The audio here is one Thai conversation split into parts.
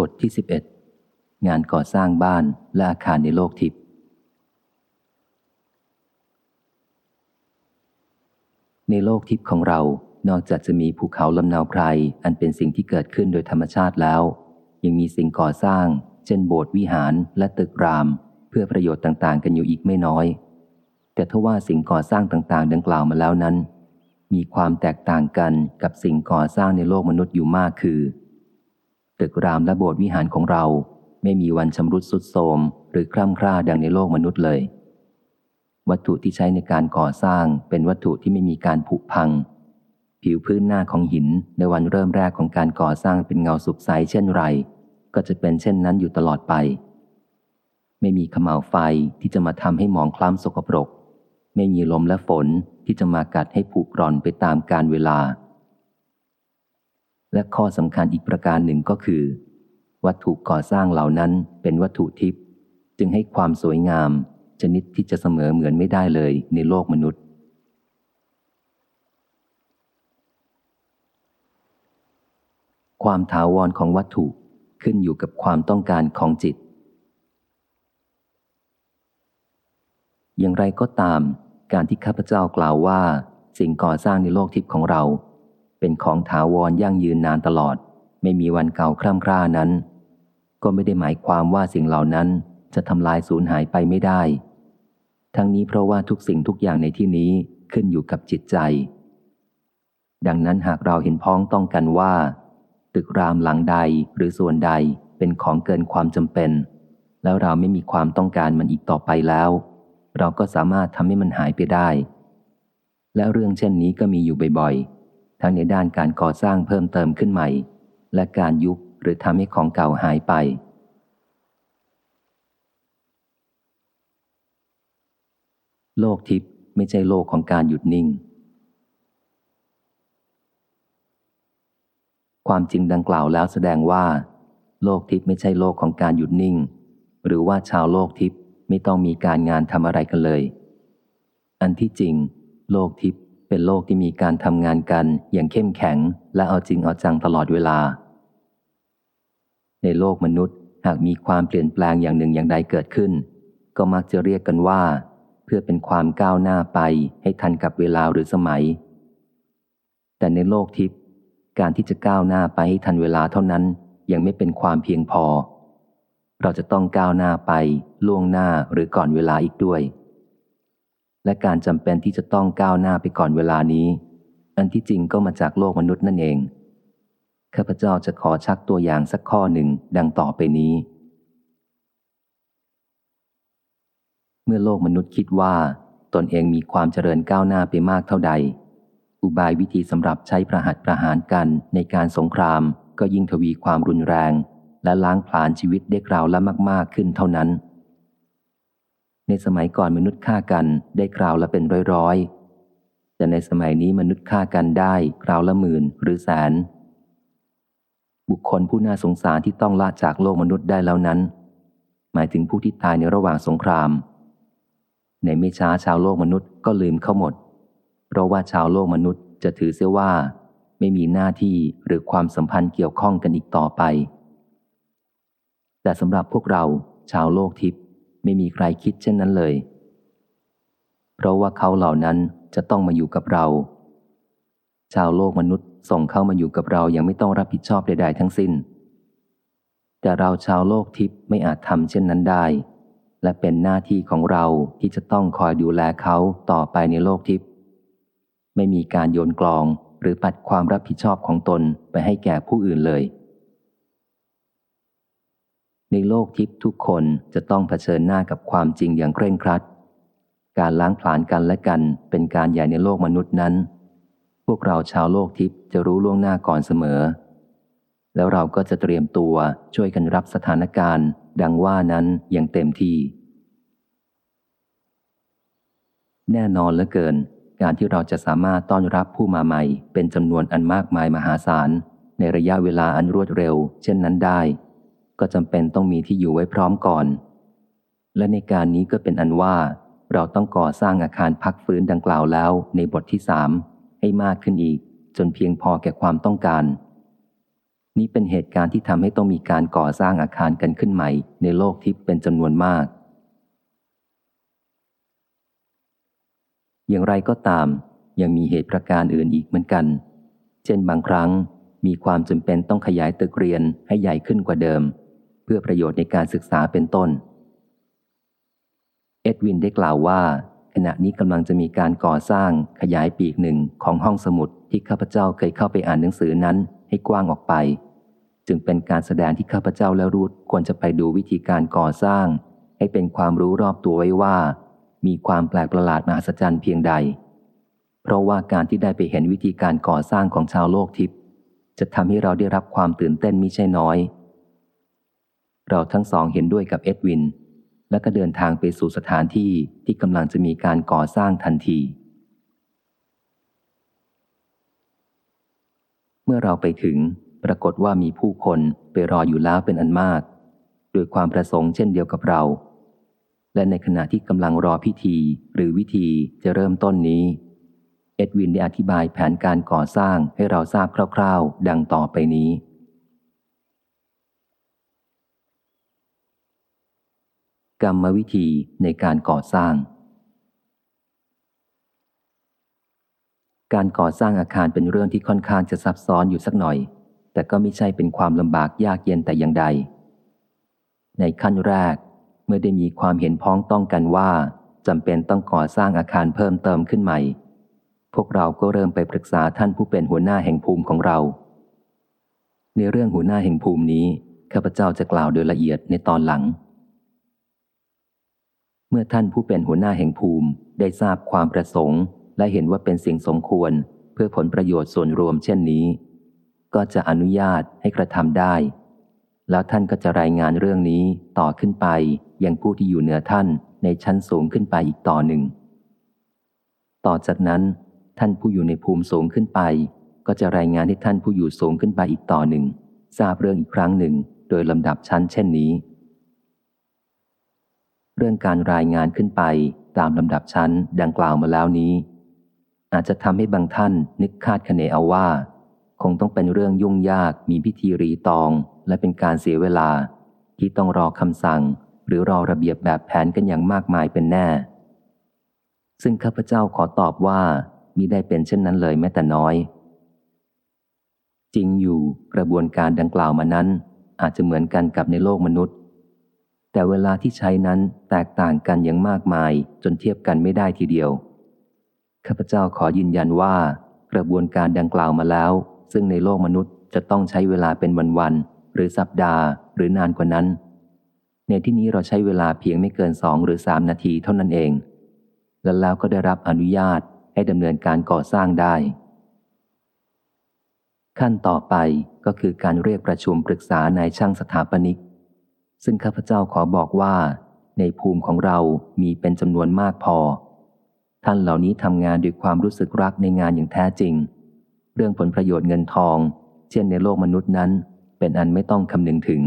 บทที่ 11 งานก่อสร้างบ้านและอาคารในโลกทิพย์ในโลกทิพย์ของเรา นอกจากจะมีภูเขาลำนาวไพรอันเป็นสิ่งที่เกิดขึ้นโดยธรรมชาติแล้ว ยังมีสิ่งก่อสร้าง เช่นโบสถ์วิหารและตึกราม เพื่อประโยชน์ต่างๆ กันอยู่อีกไม่น้อย แต่ทว่าสิ่งก่อสร้างต่างๆ ดังกล่าวมาแล้วนั้น มีความแตกต่างกันกับสิ่งก่อสร้างในโลกมนุษย์อยู่มากคือ ตึกรามและโบสถ์วิหารของเรา ไม่มีวันชำรุดสุดโทรมหรือคล่ำคร่าดังในโลกมนุษย์เลย วัตถุที่ใช้ในการก่อสร้างเป็นวัตถุที่ไม่มีการผุพัง ผิวพื้นหน้าของหินในวันเริ่มแรกของการก่อสร้างเป็นเงาสุกใสเช่นไร ก็จะเป็นเช่นนั้นอยู่ตลอดไป ไม่มีขม่าวไฟที่จะมาทำให้หมองคล้ำสกปรก ไม่มีลมและฝนที่จะมากัดให้ผุกร่อนไปตามกาลเวลา และข้อสำคัญอีกประการหนึ่งก็คือ วัตถุก่อสร้างเหล่านั้นเป็นวัตถุทิพย์จึงให้ความสวยงาม ชนิดที่จะเสมอเหมือนไม่ได้เลยในโลกมนุษย์ ความถาวรของวัตถุขึ้นอยู่กับความต้องการของจิต อย่างไรก็ตาม การที่ข้าพเจ้ากล่าวว่า สิ่งก่อสร้างในโลกทิพย์ของเรา เป็นของถาวรยั่งยืนนานตลอด ไม่มีวันเก่าคร่ำคร่านั้น ก็ไม่ได้หมายความว่าสิ่งเหล่านั้นจะทำลายสูญหายไปไม่ได้ ทั้งนี้เพราะว่าทุกสิ่งทุกอย่างในที่นี้ขึ้นอยู่กับจิตใจ ดังนั้นหากเราเห็นพ้องต้องกันว่า ตึกรามหลังใดหรือส่วนใดเป็นของเกินความจำเป็น แล้วเราไม่มีความต้องการมันอีกต่อไปแล้ว เราก็สามารถทำให้มันหายไปได้ และเรื่องเช่นนี้ก็มีอยู่บ่อยๆ ทั้งในด้านการก่อสร้างเพิ่มเติมขึ้นใหม่ และการยุบหรือทำให้ของเก่าหายไป โลกทิพย์ไม่ใช่โลกของการหยุดนิ่ง ความจริงดังกล่าวแล้วแสดงว่า โลกทิพย์ไม่ใช่โลกของการหยุดนิ่ง หรือว่าชาวโลกทิพย์ไม่ต้องมีการงานทำอะไรกันเลย อันที่จริง โลกทิพย์ เป็นโลกที่มีการทำงานกันอย่างเข้มแข็ง และเอาจริงเอาจังตลอดเวลา ในโลกมนุษย์หากมีความเปลี่ยนแปลงอย่างหนึ่งอย่างใดเกิดขึ้น ก็มักจะเรียกกันว่า เพื่อเป็นความก้าวหน้าไปให้ทันกับเวลาหรือสมัย แต่ในโลกทิพย์การที่จะก้าวหน้าไปให้ทันเวลาเท่านั้นยังไม่เป็นความเพียงพอ เราจะต้องก้าวหน้าไปล่วงหน้าหรือก่อนเวลาอีกด้วย และการจำเป็นที่จะต้องก้าวหน้าไปก่อนเวลานี้ อันที่จริงก็มาจากโลกมนุษย์นั่นเอง ข้าพเจ้าจะขอชักตัวอย่างสักข้อหนึ่งดังต่อไปนี้ เมื่อโลกมนุษย์คิดว่า ตนเองมีความเจริญก้าวหน้าไปมากเท่าใด อุบายวิธีสำหรับใช้ประหัตประหารกันในการสงครามก็ยิ่งทวีความรุนแรง และล้างผลาญชีวิตได้กล่าวละมาก ๆขึ้นเท่านั้น ในสมัยก่อนมนุษย์ฆ่ากันได้คราวละเป็นร้อยๆ แต่ในสมัยนี้มนุษย์ฆ่ากันได้คราวละหมื่นหรือแสน บุคคลผู้น่าสงสารที่ต้องละจากโลกมนุษย์ได้แล้วนั้น หมายถึงผู้ที่ตายในระหว่างสงคราม ในไม่ช้าชาวโลกมนุษย์ก็ลืมเขาหมด เพราะว่าชาวโลกมนุษย์จะถือเสียว่า ไม่มีหน้าที่หรือความสัมพันธ์เกี่ยวข้องกันอีกต่อไป แต่สำหรับพวกเราชาวโลกทิพย์ ไม่มีใครคิดเช่นนั้นเลย เพราะว่าเขาเหล่านั้นจะต้องมาอยู่กับเรา ชาวโลกมนุษย์ส่งเข้ามาอยู่กับเราอย่างไม่ต้องรับผิดชอบใดๆทั้งสิ้น แต่เราชาวโลกทิพย์ไม่อาจทำเช่นนั้นได้ และเป็นหน้าที่ของเราที่จะต้องคอยดูแลเขาต่อไปในโลกทิพย์ไม่มีการโยนกลองหรือปัดความรับผิดชอบของตนไปให้แก่ผู้อื่นเลย ในโลกทิพย์ทุกคนจะต้องเผชิญหน้ากับความจริงอย่างเคร่งครัด การล้างผลาญกันและกันเป็นการใหญ่ในโลกมนุษย์นั้น พวกเราชาวโลกทิพย์จะรู้ล่วงหน้าก่อนเสมอ แล้วเราก็จะเตรียมตัวช่วยกันรับสถานการณ์ ดังว่านั้นอย่างเต็มที่ แน่นอนเหลือเกิน การที่เราจะสามารถต้อนรับผู้มาใหม่ เป็นจำนวนอันมากมายมหาศาลในระยะเวลาอันรวดเร็ว เช่นนั้นได้ ก็จำเป็นต้องมีที่อยู่ไว้พร้อมก่อน และในการนี้ก็เป็นอันว่า เราต้องก่อสร้างอาคารพักฟื้นดังกล่าวแล้วในบทที่สามให้มากขึ้นอีก จนเพียงพอแก่ความต้องการ นี้เป็นเหตุการณ์ที่ทำให้ต้องมีการก่อสร้างอาคารกันขึ้นใหม่ ในโลกทิพย์เป็นจำนวนมาก อย่างไรก็ตาม ยังมีเหตุประการอื่นอีกเหมือนกัน เช่นบางครั้งมีความจำเป็นต้องขยายตึกเรียนให้ใหญ่ขึ้นกว่าเดิม พื่อประโยชน์ในการศึกษาเป็นต้น เอ็ดวินได้กล่าวว่า ขณะนี้กำลังจะมีการก่อสร้างขยายปีกหนึ่งของห้องสมุดที่ข้าพเจ้าเคยเข้าไปอ่านหนังสือนั้นให้กว้างออกไป จึงเป็นการแสดงที่ข้าพเจ้าและรูทควรจะไปดูวิธีการก่อสร้าง ให้เป็นความรู้รอบตัวไว้ว่า มีความแปลกประหลาดมหัศจรรย์เพียงใด เพราะว่าการที่ได้ไปเห็นวิธีการก่อสร้างของชาวโลกทิพย์จะทำให้เราได้รับความตื่นเต้นมิใช่น้อย เราทั้งสองเห็นด้วยกับเอ็ดวิน และก็เดินทางไปสู่สถานที่ที่กำลังจะมีการก่อสร้างทันที เมื่อเราไปถึง ปรากฏว่ามีผู้คนไปรออยู่แล้วเป็นอันมากโดยความประสงค์เช่นเดียวกับเรา และในขณะที่กำลังรอพิธีหรือวิธีจะเริ่มต้นนี้ เอ็ดวินได้อธิบายแผนการก่อสร้างให้เราทราบคร่าว ๆ ดังต่อไปนี้ กรรมวิธีในการก่อสร้าง การก่อสร้างอาคารเป็นเรื่องที่ค่อนข้างจะซับซ้อนอยู่สักหน่อย แต่ก็ไม่ใช่เป็นความลำบากยากเย็นแต่อย่างใด ในขั้นแรกเมื่อได้มีความเห็นพ้องต้องกันว่าจำเป็นต้องก่อสร้างอาคารเพิ่มเติมขึ้นใหม่ พวกเราก็เริ่มไปปรึกษาท่านผู้เป็นหัวหน้าแห่งภูมิของเรา ในเรื่องหัวหน้าแห่งภูมินี้ข้าพเจ้าจะกล่าวโดยละเอียดในตอนหลัง เมื่อท่านผู้เป็นหัวหน้าแห่งภูมิ ได้ทราบความประสงค์ และเห็นว่าเป็นสิ่งสมควร เพื่อผลประโยชน์ส่วนรวมเช่นนี้ ก็จะอนุญาตให้กระทำได้ แล้วท่านก็จะรายงานเรื่องนี้ต่อขึ้นไป ยังผู้ที่อยู่เหนือท่านในชั้นสูงขึ้นไปอีกต่อหนึ่ง ต่อจากนั้น ท่านผู้อยู่ในภูมิสูงขึ้นไป ก็จะรายงานให้ท่านผู้อยู่สูงขึ้นไปอีกต่อหนึ่งทราบเรื่องอีกครั้งหนึ่ง โดยลำดับชั้นเช่นนี้ เรื่องการรายงานขึ้นไปตามลำดับชั้นดังกล่าวมาแล้วนี้ อาจจะทำให้บางท่านนึกคาดคะเนเอาว่า คงต้องเป็นเรื่องยุ่งยากมีพิธีรีตอง และเป็นการเสียเวลา ที่ต้องรอคำสั่ง หรือรอระเบียบแบบแผนกันอย่างมากมายเป็นแน่ ซึ่งข้าพเจ้าขอตอบว่ามิได้เป็นเช่นนั้นเลยแม้แต่น้อย จริงอยู่กระบวนการดังกล่าวมานั้น อาจจะเหมือนกันกับในโลกมนุษย์ แต่เวลาที่ใช้นั้นแตกต่างกันอย่างมากมายจนเทียบกันไม่ได้ทีเดียว ข้าพเจ้าขอยืนยันว่า กระบวนการดังกล่าวมาแล้ว ซึ่งในโลกมนุษย์จะต้องใช้เวลาเป็นวันๆหรือสัปดาห์ หรือนานกว่านั้น ในที่นี้เราใช้เวลาเพียงไม่เกินสองหรือสามนาทีเท่านั้นเอง และแล้วก็ได้รับอนุญาตให้ดำเนินการก่อสร้างได้ ขั้นต่อไปก็คือการเรียกประชุมปรึกษานายช่างสถาปนิก ซึ่งข้าพเจ้าขอบอกว่า ในภูมิของเรามีเป็นจำนวนมากพอ ท่านเหล่านี้ทำงานด้วยความรู้สึกรักในงานอย่างแท้จริง เรื่องผลประโยชน์เงินทอง เช่นในโลกมนุษย์นั้น เป็นอันไม่ต้องคำนึงถึง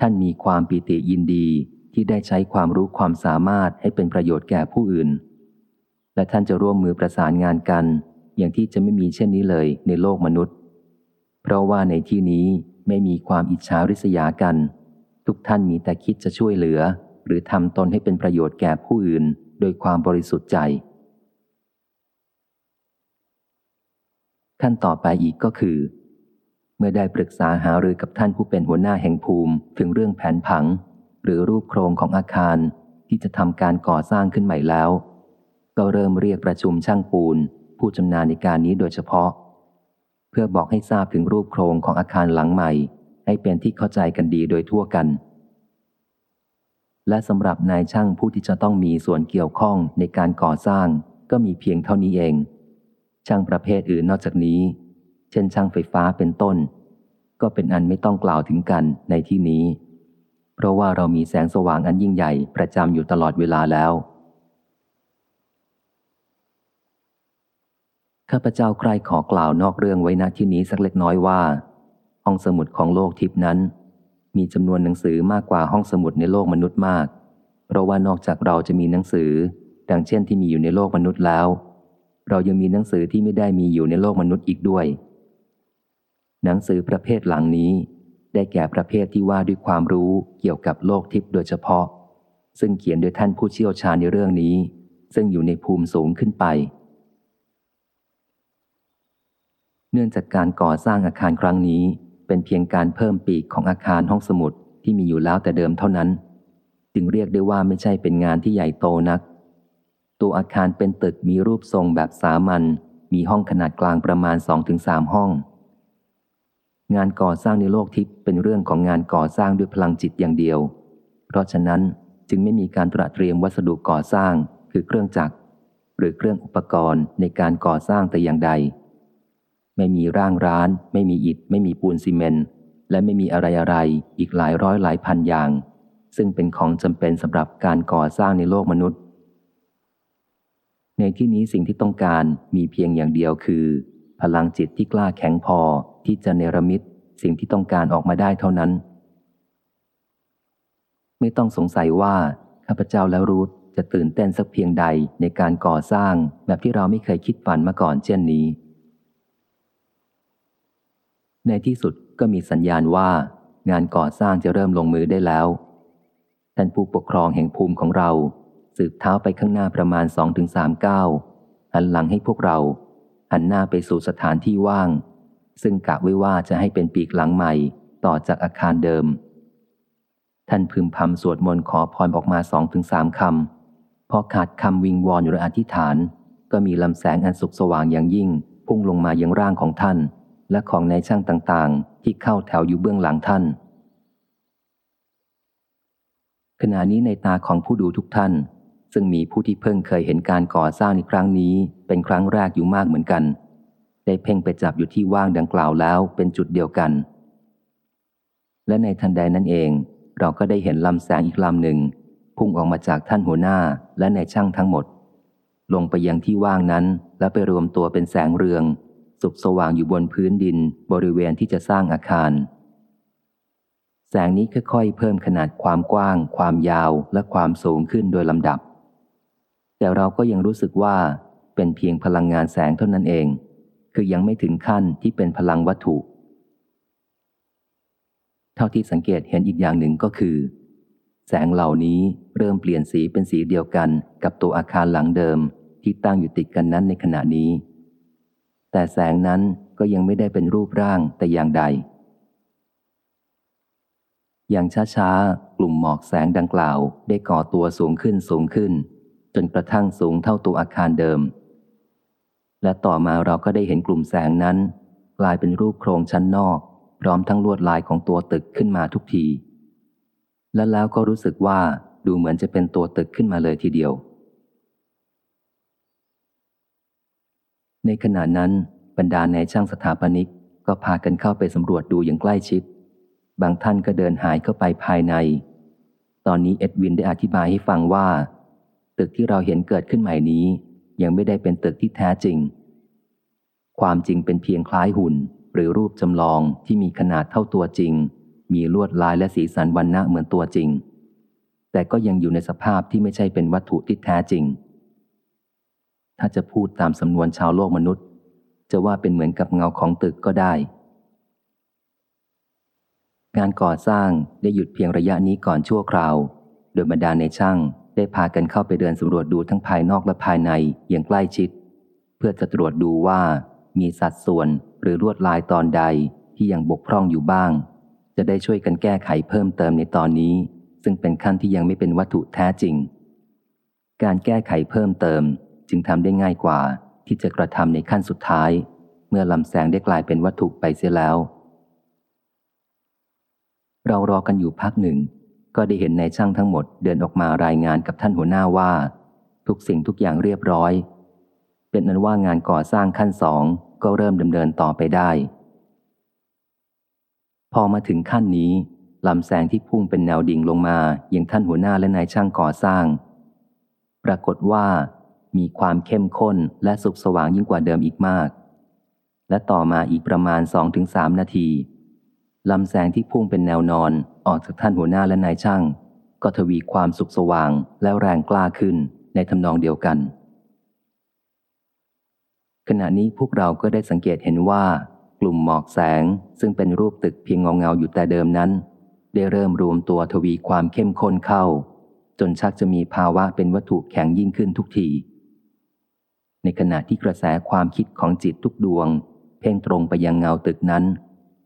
ท่านมีความปีติยินดีที่ได้ใช้ความรู้ความสามารถให้เป็นประโยชน์แก่ผู้อื่น และท่านจะร่วมมือประสานงานกัน อย่างที่จะไม่มีเช่นนี้เลยในโลกมนุษย์ เพราะว่าในที่นี้ ไม่มีความอิจฉาริษยากัน ทุกท่านมีแต่คิดจะช่วยเหลือ หรือทำตนให้เป็นประโยชน์แก่ผู้อื่น โดยความบริสุทธิ์ใจ ขั้นต่อไปอีกก็คือ เมื่อได้ปรึกษาหารือกับท่านผู้เป็นหัวหน้าแห่งภูมิ ถึงเรื่องแผนผัง หรือรูปโครงของอาคารที่จะทำการก่อสร้างขึ้นใหม่แล้ว ก็เริ่มเรียกประชุมช่างปูน ผู้ชำนาญในการนี้โดยเฉพาะ พื่อบอกให้ทราบถึงรูปโครงของอาคารหลังใหม่ ให้เป็นที่เข้าใจกันดีโดยทั่วกัน และสำหรับนายช่างผู้ที่จะต้องมีส่วนเกี่ยวข้องในการก่อสร้าง ก็มีเพียงเท่านี้เอง ช่างประเภทอื่นนอกจากนี้ เช่นช่างไฟฟ้าเป็นต้น ก็เป็นอันไม่ต้องกล่าวถึงกันในที่นี้ เพราะว่าเรามีแสงสว่างอันยิ่งใหญ่ประจำอยู่ตลอดเวลาแล้ว ข้าพเจ้าใครขอกล่าวนอกเรื่องไว้ณที่นี้สักเล็กน้อยว่า ห้องสมุดของโลกทิพนั้น มีจำนวนหนังสือมากกว่าห้องสมุดในโลกมนุษย์มาก เพราะว่านอกจากเราจะมีหนังสือ ดังเช่นที่มีอยู่ในโลกมนุษย์แล้ว เรายังมีหนังสือที่ไม่ได้มีอยู่ในโลกมนุษย์อีกด้วย หนังสือประเภทหลังนี้ ได้แก่ประเภทที่ว่าด้วยความรู้เกี่ยวกับโลกทิพย์โดยเฉพาะ ซึ่งเขียนโดยท่านผู้เชี่ยวชาญในเรื่องนี้ ซึ่งอยู่ในภูมิสูงขึ้นไป เนื่องจากการก่อสร้างอาคารครั้งนี้ เป็นเพียงการเพิ่มปีกของอาคารห้องสมุดที่มีอยู่แล้วแต่เดิมเท่านั้น จึงเรียกได้ว่าไม่ใช่เป็นงานที่ใหญ่โตนัก ตัวอาคารเป็นตึกมีรูปทรงแบบสามัญมีห้องขนาดกลางประมาณ 2-3 ห้อง งานก่อสร้างในโลกทิพย์เป็นเรื่องของงานก่อสร้างด้วยพลังจิตอย่างเดียว เพราะฉะนั้นจึงไม่มีการตระเตรียมวัสดุก่อสร้าง คือเครื่องจักร หรือเครื่องอุปกรณ์ในการก่อสร้างแต่อย่างใด ไม่มีร่างร้าน ไม่มีอิฐ ไม่มีปูนซีเมนต์และไม่มีอะไรอะไรอีกหลายร้อยหลายพันอย่าง ซึ่งเป็นของจำเป็นสำหรับการก่อสร้างในโลกมนุษย์ ในที่นี้สิ่งที่ต้องการมีเพียงอย่างเดียวคือ พลังจิตที่กล้าแข็งพอที่จะเนรมิต สิ่งที่ต้องการออกมาได้เท่านั้น ไม่ต้องสงสัยว่าข้าพเจ้าและรูทจะตื่นเต้นสักเพียงใดในการก่อสร้างแบบที่เราไม่เคยคิดฝันมาก่อนเช่นนี้ ในที่สุดก็มีสัญญาณว่า งานก่อสร้างจะเริ่มลงมือได้แล้ว ท่านผู้ปกครองแห่งภูมิของเรา สืบเท้าไปข้างหน้าประมาณสองถึงสามก้าวหันหลังให้พวกเรา หันหน้าไปสู่สถานที่ว่าง ซึ่งกะไว้ว่าจะให้เป็นปีกหลังใหม่ต่อจากอาคารเดิม ท่านพึมพำสวดมนต์ขอพรออกมาสองถึงสามคำพอขาดคำวิงวอนหรืออธิษฐาน ก็มีลำแสงอันสุกสว่างอย่างยิ่ง พุ่งลงมายังร่างของท่าน และของในช่างต่างๆ ที่เข้าแถวอยู่เบื้องหลังท่าน ขณะนี้ในตาของผู้ดูทุกท่าน ซึ่งมีผู้ที่เพิ่งเคยเห็นการก่อสร้างในครั้งนี้ เป็นครั้งแรกอยู่มากเหมือนกัน ได้เพ่งไปจับอยู่ที่ว่างดังกล่าวแล้วเป็นจุดเดียวกัน และในทันใดนั้นเอง เราก็ได้เห็นลำแสงอีกลำหนึ่ง พุ่งออกมาจากท่านหัวหน้าและในช่างทั้งหมดลงไปยังที่ว่างนั้นและไปรวมตัวเป็นแสงเรือง สุกสว่างอยู่บนพื้นดินบริเวณที่จะสร้างอาคาร แสงนี้ค่อยๆเพิ่มขนาดความกว้าง ความยาวและความสูงขึ้นโดยลำดับ แต่เราก็ยังรู้สึกว่าเป็นเพียงพลังงานแสงเท่านั้นเอง คือยังไม่ถึงขั้นที่เป็นพลังวัตถุ เท่าที่สังเกตเห็นอีกอย่างหนึ่งก็คือ แสงเหล่านี้เริ่มเปลี่ยนสีเป็นสีเดียวกันกับตัวอาคารหลังเดิมที่ตั้งอยู่ติดกันนั้นในขณะนี้ แต่แสงนั้นก็ยังไม่ได้เป็นรูปร่างแต่อย่างใด อย่างช้าๆ กลุ่มหมอกแสงดังกล่าวได้ก่อตัวสูงขึ้นสูงขึ้น จนกระทั่งสูงเท่าตัวอาคารเดิม และต่อมาเราก็ได้เห็นกลุ่มแสงนั้น กลายเป็นรูปโครงชั้นนอก พร้อมทั้งลวดลายของตัวตึกขึ้นมาทุกที และแล้วก็รู้สึกว่าดูเหมือนจะเป็นตัวตึกขึ้นมาเลยทีเดียว ในขณะนั้นบรรดาในช่างสถาปนิกก็พากันเข้าไปสำรวจดูอย่างใกล้ชิด บางท่านก็เดินหายเข้าไปภายใน ตอนนี้เอ็ดวินได้อธิบายให้ฟังว่า ตึกที่เราเห็นเกิดขึ้นใหม่นี้ ยังไม่ได้เป็นตึกที่แท้จริง ความจริงเป็นเพียงคล้ายหุ่น หรือรูปจำลองที่มีขนาดเท่าตัวจริง มีลวดลายและสีสันวันณะเหมือนตัวจริง แต่ก็ยังอยู่ในสภาพที่ไม่ใช่เป็นวัตถุที่แท้จริง ถ้าจะพูดตามสำนวนชาวโลกมนุษย์ จะว่าเป็นเหมือนกับเงาของตึกก็ได้งานก่อสร้างได้หยุดเพียงระยะนี้ก่อนชั่วคราว โดยบรรดาในช่างได้พากันเข้าไปเดินสำรวจดูทั้งภายนอกและภายในอย่างใกล้ชิด เพื่อจะตรวจดูว่ามีสัดส่วนหรือลวดลายตอนใดที่ยังบกพร่องอยู่บ้าง จะได้ช่วยกันแก้ไขเพิ่มเติมในตอนนี้ ซึ่งเป็นขั้นที่ยังไม่เป็นวัตถุแท้จริง การแก้ไขเพิ่มเติม จึงทำได้ง่ายกว่าที่จะกระทำในขั้นสุดท้าย เมื่อลำแสงได้กลายเป็นวัตถุไปเสียแล้ว เรารอกันอยู่พักหนึ่ง ก็ได้เห็นนายช่างทั้งหมดเดินออกมารายงานกับท่านหัวหน้าว่า ทุกสิ่งทุกอย่างเรียบร้อย เป็นนั้นว่างานก่อสร้างขั้นสองก็เริ่มดำเนินต่อไปได้ พอมาถึงขั้นนี้ลำแสงที่พุ่งเป็นแนวดิ่งลงมาอย่างท่านหัวหน้าและนายช่างก่อสร้าง ปรากฏว่า มีความเข้มข้นและสุขสว่างยิ่งกว่าเดิมอีกมาก และต่อมาอีกประมาณ 2-3 นาทีลำแสงที่พุ่งเป็นแนวนอนออกจากท่านหัวหน้าและนายช่าง ก็ทวีความสุขสว่างและแรงกล้าขึ้นในทำนองเดียวกัน ขณะนี้พวกเราก็ได้สังเกตเห็นว่า กลุ่มหมอกแสงซึ่งเป็นรูปตึกเพียงเงาเงาอยู่แต่เดิมนั้น ได้เริ่มรวมตัวทวีความเข้มข้นเข้า จนชักจะมีภาวะเป็นวัตถุแข็งยิ่งขึ้นทุกที ในขณะที่กระแสความคิดของจิตทุกดวง เพ่งตรงไปยังเงาตึกนั้น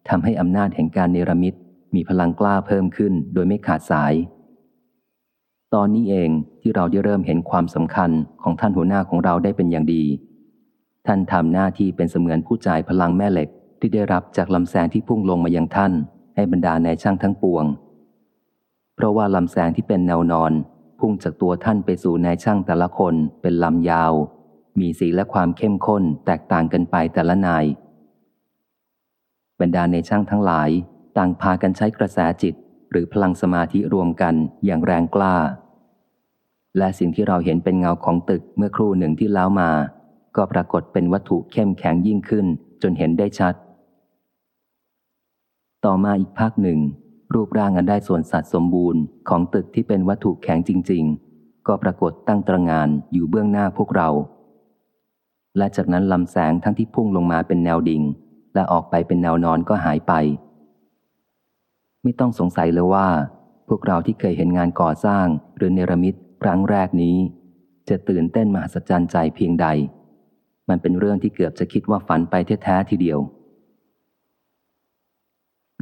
ทำให้อำนาจแห่งการเนรมิตมีพลังกล้าเพิ่มขึ้นโดยไม่ขาดสาย ตอนนี้เองที่เราได้เริ่มเห็นความสำคัญของท่านหัวหน้าของเราได้เป็นอย่างดี ท่านทำหน้าที่เป็นเสมือนผู้จ่ายพลังแม่เหล็กที่ได้รับจากลำแสงที่พุ่งลงมายังท่าน ให้บรรดานายช่างทั้งปวง เพราะว่าลำแสงที่เป็นแนวนอน พุ่งจากตัวท่านไปสู่นายช่างแต่ละคนเป็นลำยาว มีสีและความเข้มข้นแตกต่างกันไปแต่ละนาย บรรดาในช่างทั้งหลาย ต่างพากันใช้กระแสจิต หรือพลังสมาธิรวมกันอย่างแรงกล้า และสิ่งที่เราเห็นเป็นเงาของตึกเมื่อครู่หนึ่งที่แล้วมา ก็ปรากฏเป็นวัตถุเข้มแข็งยิ่งขึ้นจนเห็นได้ชัด ต่อมาอีกภาคหนึ่ง รูปร่างอันได้ส่วนสัตว์สมบูรณ์ของตึกที่เป็นวัตถุแข็งจริง ๆ ก็ปรากฏตั้งตระงานอยู่เบื้องหน้าพวกเรา และจากนั้นลำแสงทั้งที่พุ่งลงมาเป็นแนวดิ่ง และออกไปเป็นแนวนอนก็หายไป ไม่ต้องสงสัยเลยว่า พวกเราที่เคยเห็นงานก่อสร้างหรือเนรมิตครั้งแรกนี้ จะตื่นเต้นมหัศจรรย์ใจเพียงใด มันเป็นเรื่องที่เกือบจะคิดว่าฝันไปแท้ๆทีเดียว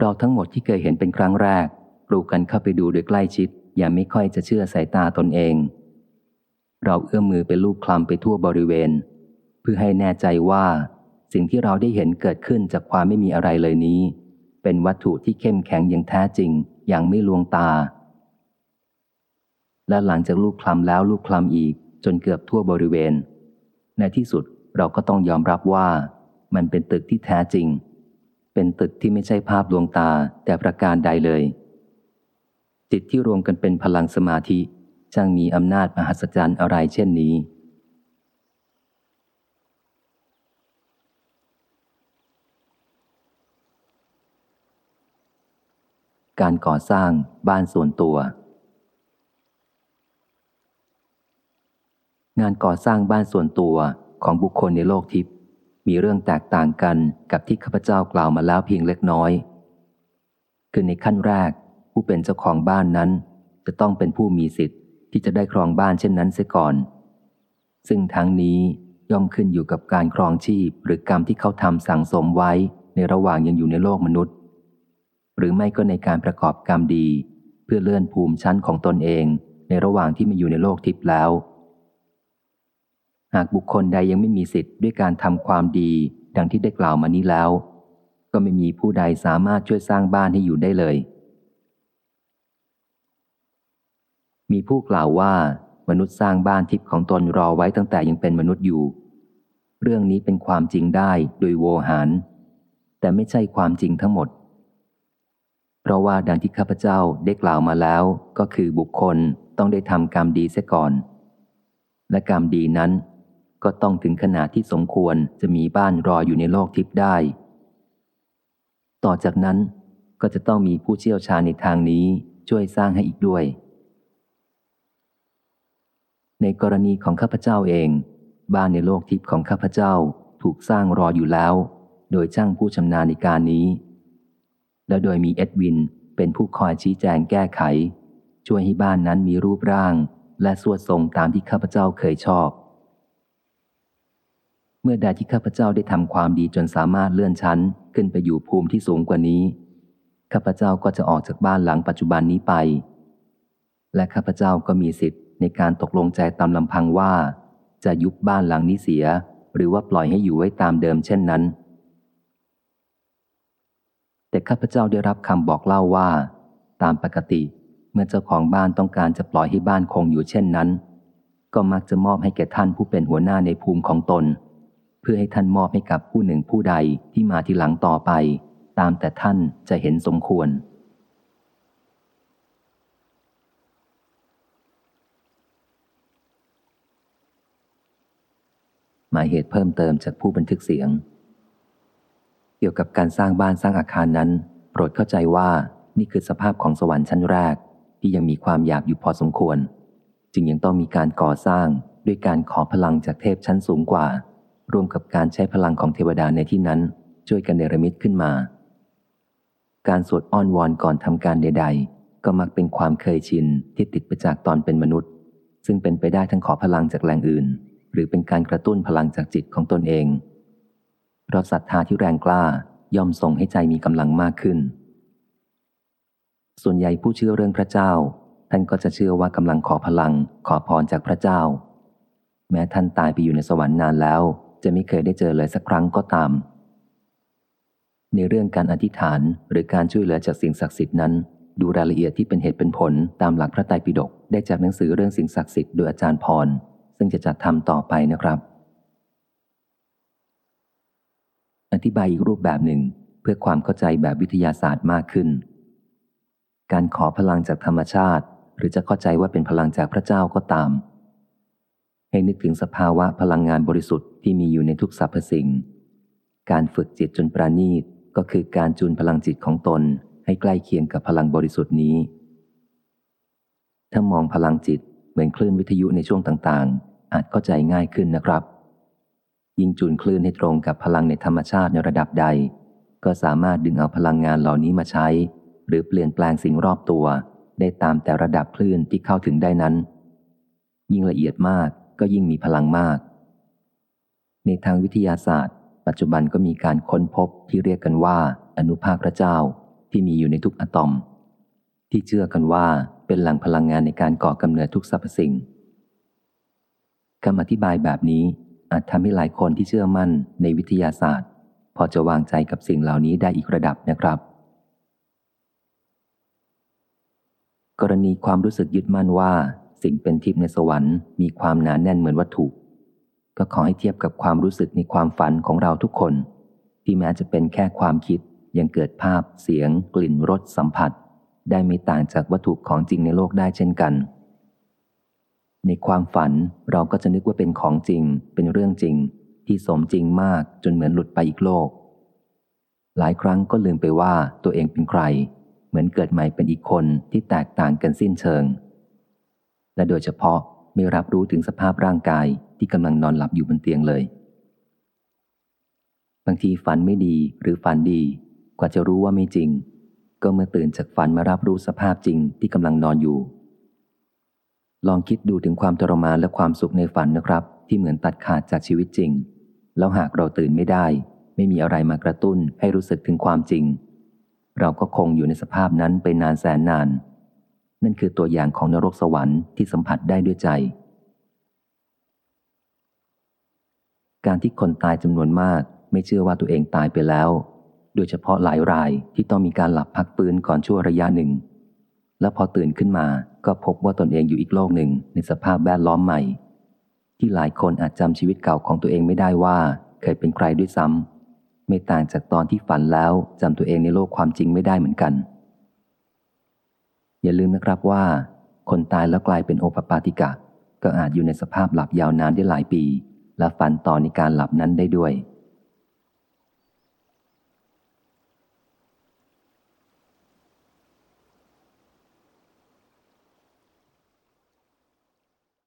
เราทั้งหมดที่เคยเห็นเป็นครั้งแรกปลูกกันเข้าไปดูโดยใกล้ชิด อย่าไม่ค่อยจะเชื่อสายตาตนเอง เราเอื้อมมือไปลูบคลำไปทั่วบริเวณ พื่อให้แน่ใจว่า สิ่งที่เราได้เห็นเกิดขึ้นจากความไม่มีอะไรเลยนี้ เป็นวัตถุที่เข้มแข็งอย่างแท้จริง อย่างไม่ลวงตา และหลังจากลูกคลำแล้วลูกคลำอีก จนเกือบทั่วบริเวณ ในที่สุดเราก็ต้องยอมรับว่า มันเป็นตึกที่แท้จริง เป็นตึกที่ไม่ใช่ภาพลวงตาแต่ประการใดเลยจิตที่รวมกันเป็นพลังสมาธิช่างมีอำนาจมหัศจรรย์อะไรเช่นนี้ การก่อสร้างบ้านส่วนตัว งานก่อสร้างบ้านส่วนตัวของบุคคลในโลกทิพย์มีเรื่องแตกต่างกันกับที่ข้าพเจ้ากล่าวมาแล้วเพียงเล็กน้อย คือในขั้นแรกผู้เป็นเจ้าของบ้านนั้น จะต้องเป็นผู้มีสิทธิ์ที่จะได้ครองบ้านเช่นนั้นเสียก่อน ซึ่งทั้งนี้ย่อมขึ้นอยู่กับการครองชีพหรือกรรมที่เขาทำสั่งสมไว้ในระหว่างยังอยู่ในโลกมนุษย์ หรือไม่ก็ในการประกอบกรรมดี เพื่อเลื่อนภูมิชั้นของตนเอง ในระหว่างที่มาอยู่ในโลกทิพย์แล้ว หากบุคคลใดยังไม่มีสิทธิ์ด้วยการทำความดี ดังที่ได้กล่าวมานี้แล้ว ก็ไม่มีผู้ใดสามารถช่วยสร้างบ้านให้อยู่ได้เลย มีผู้กล่าวว่ามนุษย์สร้างบ้านทิพย์ของตนรอไว้ตั้งแต่ยังเป็นมนุษย์อยู่ เรื่องนี้เป็นความจริงได้โดยโวหาร แต่ไม่ใช่ความจริงทั้งหมด ราะว่าดังที่ข้าพเจ้าได้กล่าวมาแล้วก็คือบุคคลต้องได้ทำกรรมดีเสียก่อน และกรรมดีนั้น ก็ต้องถึงขนาดที่สมควรจะมีบ้านรออยู่ในโลกทิพย์ได้ ต่อจากนั้นก็จะต้องมีผู้เชี่ยวชาญในทางนี้ช่วยสร้างให้อีกด้วย ในกรณีของข้าพเจ้าเอง บ้านในโลกทิพย์ของข้าพเจ้าถูกสร้างรออยู่แล้ว โดยช่างผู้ชำนาญในการนี้ และโดยมีเอ็ดวินเป็นผู้คอยชี้แจงแก้ไข ช่วยให้บ้านนั้นมีรูปร่าง และสวดทรงตามที่ข้าพเจ้าเคยชอบ เมื่อใดที่ข้าพเจ้าได้ทำความดีจนสามารถเลื่อนชั้นขึ้นไปอยู่ภูมิที่สูงกว่านี้ข้าพเจ้าก็จะออกจากบ้านหลังปัจจุบันนี้ไป และข้าพเจ้าก็มีสิทธิ์ในการตกลงใจตามลำพังว่า จะยุบบ้านหลังนี้เสีย หรือว่าปล่อยให้อยู่ไว้ตามเดิมเช่นนั้น แต่ข้าพเจ้าได้รับคำบอกเล่าว่า ตามปกติ เมื่อเจ้าของบ้านต้องการจะปล่อยให้บ้านคงอยู่เช่นนั้น ก็มักจะมอบให้แก่ท่านผู้เป็นหัวหน้าในภูมิของตน เพื่อให้ท่านมอบให้กับผู้หนึ่งผู้ใดที่มาทีหลังต่อไป ตามแต่ท่านจะเห็นสมควร หมายเหตุเพิ่มเติมจากผู้บันทึกเสียง เกี่ยวกับการสร้างบ้านสร้างอาคารนั้น โปรดเข้าใจว่านี่คือสภาพของสวรรค์ชั้นแรก ที่ยังมีความหยาบอยู่พอสมควร จึงยังต้องมีการก่อสร้างด้วยการขอพลังจากเทพชั้นสูงกว่า ร่วมกับการใช้พลังของเทวดาในที่นั้น ช่วยกันเนรมิตขึ้นมา การสวดอ้อนวอนก่อนทำการใด ๆ ก็มักเป็นความเคยชินที่ติดไปจากตอนเป็นมนุษย์ ซึ่งเป็นไปได้ทั้งขอพลังจากแหล่งอื่น หรือเป็นการกระตุ้นพลังจากจิตของตนเอง เพราะศรัทธาที่แรงกล้าย่อมส่งให้ใจมีกำลังมากขึ้น ส่วนใหญ่ผู้เชื่อเรื่องพระเจ้า ท่านก็จะเชื่อว่ากำลังขอพลัง ขอพรจากพระเจ้า แม้ท่านตายไปอยู่ในสวรรค์นานแล้ว จะไม่เคยได้เจอเลยสักครั้งก็ตาม ในเรื่องการอธิษฐานหรือการช่วยเหลือจากสิ่งศักดิ์สิทธิ์นั้น ดูรายละเอียดที่เป็นเหตุเป็นผลตามหลักพระไตรปิฎกได้จากหนังสือเรื่องสิ่งศักดิ์สิทธิ์โดยอาจารย์พรซึ่งจะจัดทำต่อไปนะครับ อ ธิบายอีกรูปแบบหนึ่งเพื่อความเข้าใจแบบวิทยาศาสตร์มากขึ้น การขอพลังจากธรรมชาติ หรือจะเข้าใจว่าเป็นพลังจากพระเจ้าก็ตาม ให้นึกถึงสภาวะพลังงานบริสุทธิ์ที่มีอยู่ในทุกสรรพสิ่ง การฝึกจิตจนปราณีตก็คือการจูนพลังจิตของตนให้ใกล้เคียงกับพลังบริสุทธิ์นี้ ถ้ามองพลังจิตเหมือนคลื่นวิทยุในช่วงต่างๆ อาจเข้าใจง่ายขึ้นนะครับ ยิ่งจูนคลื่นให้ตรงกับพลังในธรรมชาติในระดับใด ก็สามารถดึงเอาพลังงานเหล่านี้มาใช้ หรือเปลี่ยนแปลงสิ่งรอบตัว ได้ตามแต่ระดับคลื่นที่เข้าถึงได้นั้น ยิ่งละเอียดมากก็ยิ่งมีพลังมาก ในทางวิทยาศาสตร์ ปัจจุบันก็มีการค้นพบที่เรียกกันว่า อนุภาคพระเจ้าที่มีอยู่ในทุกอะตอม ที่เชื่อกันว่าเป็นแหล่งพลังงานในการก่อกำเนิดทุกสรรพสิ่งคำอธิบายแบบนี้ อาจทำให้หลายคนที่เชื่อมั่นในวิทยาศาสตร์ พอจะวางใจกับสิ่งเหล่านี้ได้อีกระดับนะครับ กรณีความรู้สึกยึดมั่นว่า สิ่งเป็นทิพย์ในสวรรค์มีความหนานแน่นเหมือนวัตถุ ก็ขอให้เทียบกับความรู้สึกในความฝันของเราทุกคน ที่แม้จะเป็นแค่ความคิดยังเกิดภาพเสียง กลิ่นรสสัมผัส ได้ไม่ต่างจากวัตถุของจริงในโลกได้เช่นกัน ในความฝันเราก็จะนึกว่าเป็นของจริง เป็นเรื่องจริง ที่สมจริงมากจนเหมือนหลุดไปอีกโลก หลายครั้งก็ลืมไปว่าตัวเองเป็นใคร เหมือนเกิดใหม่เป็นอีกคนที่แตกต่างกันสิ้นเชิง และโดยเฉพาะไม่รับรู้ถึงสภาพร่างกายที่กำลังนอนหลับอยู่บนเตียงเลย บางทีฝันไม่ดีหรือฝันดี กว่าจะรู้ว่าไม่จริง ก็เมื่อตื่นจากฝันมารับรู้สภาพจริงที่กำลังนอนอยู่ ลองคิดดูถึงความทรมานและความสุขในฝันนะครับ ที่เหมือนตัดขาดจากชีวิตจริง แล้วหากเราตื่นไม่ได้ ไม่มีอะไรมากระตุ้นให้รู้สึกถึงความจริง เราก็คงอยู่ในสภาพนั้นไปนานแสนนาน นั่นคือตัวอย่างของนรกสวรรค์ที่สัมผัสได้ด้วยใจ การที่คนตายจำนวนมาก ไม่เชื่อว่าตัวเองตายไปแล้ว โดยเฉพาะหลายรายที่ต้องมีการหลับพักฟื้นก่อนชั่วระยะหนึ่ง แล้วพอตื่นขึ้นมาก็พบว่าตนเองอยู่อีกโลกหนึ่งในสภาพแวดล้อมใหม่ ที่หลายคนอาจจำชีวิตเก่าของตัวเองไม่ได้ว่าเคยเป็นใครด้วยซ้ำไม่ต่างจากตอนที่ฝันแล้วจำตัวเองในโลกความจริงไม่ได้เหมือนกัน อย่าลืมนะครับว่า คนตายแล้วกลายเป็นโอปปาติกะ ก็อาจอยู่ในสภาพหลับยาวนานได้หลายปี และฝันต่อในการหลับนั้นได้ด้วย